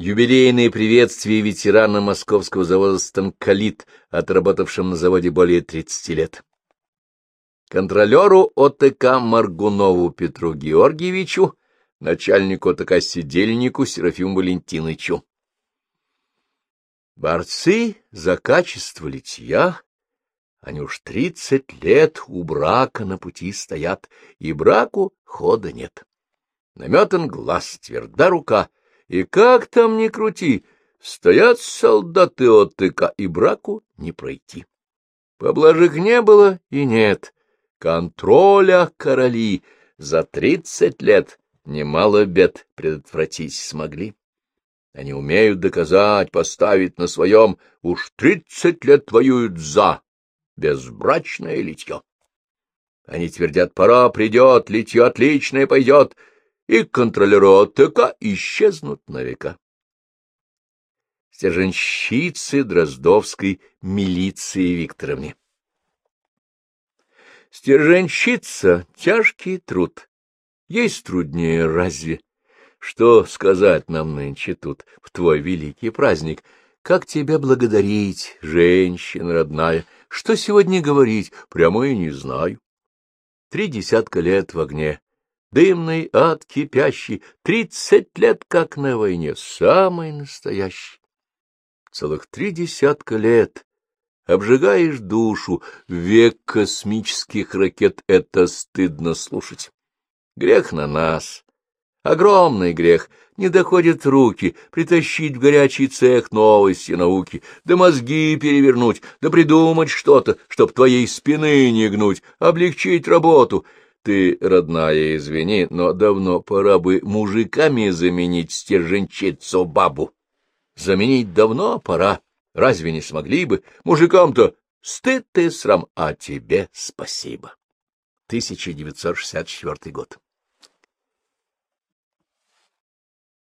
Юбилейные приветствия ветерана московского завода «Станколит», отработавшим на заводе более 30 лет. Контролеру ОТК Маргунову Петру Георгиевичу, начальнику ОТК Сидельнику Серафиму Валентиновичу. Борцы за качество литья, они уж тридцать лет у брака на пути стоят, и браку хода нет. Наметан глаз, тверда рука, и как там ни крути, стоят солдаты отыка, и браку не пройти. Поблажек не было и нет, контроля короли за тридцать лет немало бед предотвратить смогли. Они умеют доказать, поставить на своем, уж тридцать лет воюют за безбрачное литье. Они твердят, пора придет, литье отличное пойдет, и контролеры ОТК исчезнут на века. Стерженщицы Дроздовской милиции Викторовне Стерженщица — тяжкий труд. Есть труднее разве? Что сказать нам нынче тут, в твой великий праздник? Как тебя благодарить, женщина родная? Что сегодня говорить, прямо и не знаю. Три десятка лет в огне, дымный ад кипящий, тридцать лет, как на войне, самый настоящий. Целых три десятка лет обжигаешь душу, век космических ракет — это стыдно слушать. Грех на нас, огромный грех, не доходят руки притащить в горячий цех новости науки, да мозги перевернуть, да придумать что-то, чтоб твоей спины не гнуть, облегчить работу — ты, родная, извини, но давно пора бы мужиками заменить стерженчицу бабу. Заменить давно пора. Разве не смогли бы? Мужикам-то стыд и срам, а тебе спасибо. 1964 год.